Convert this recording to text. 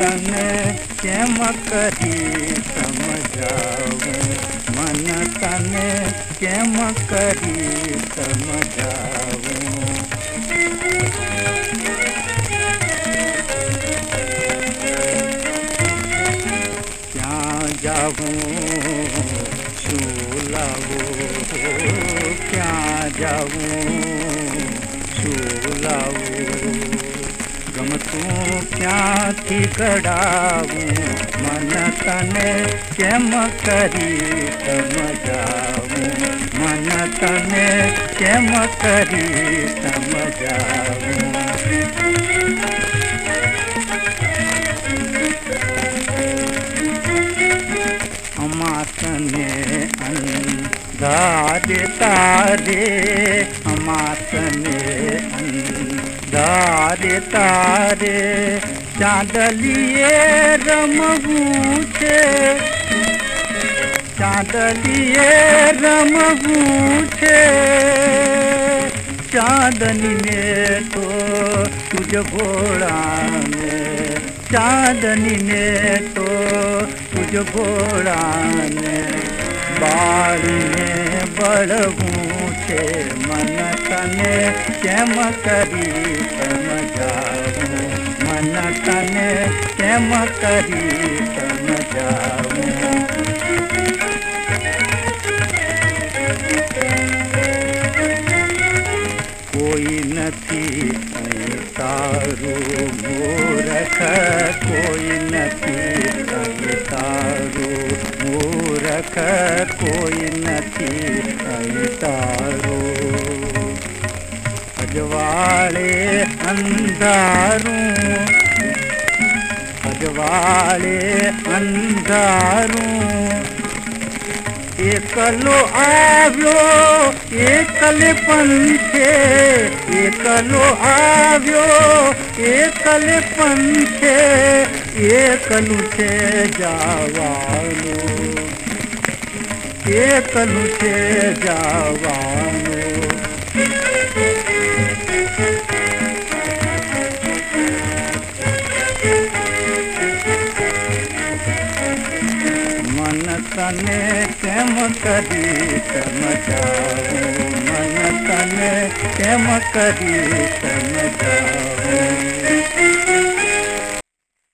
तने केम करी समझाऊं मन तने केम करी समझाऊं क्या जाऊँ क्या જાવું સુલાવું ગમતું ક્યાંથી કડાવું મન તને કેમ કરી સમજાવું મન તને કેમ કરી સમજાવું दारे तारे हमासने दारे तारे चांदलिए रमगूचे चांदलिए रमगूचे चांदनी में तो तुझ घोड़ा में चांदनी में तो तुझ घोड़ा में बारी में बड़ ऊँचे मन तने केम करी तम जाऊँ? मन तने केम करी तम जाऊँ? कोई नथी तारू मोरख, कोई नथी મૂરખ કોઈ નથી અહીં તારું અજવાળે અંધારું અજવાળે અંધારું એકલો આવ્યો એકલે પંથે એકલો આવ્યો એકલે પંથે એકલું છે જવાનું के कलू से जावानो। मन तने केम करी तम जाओ मन तने केम करी तम जाओ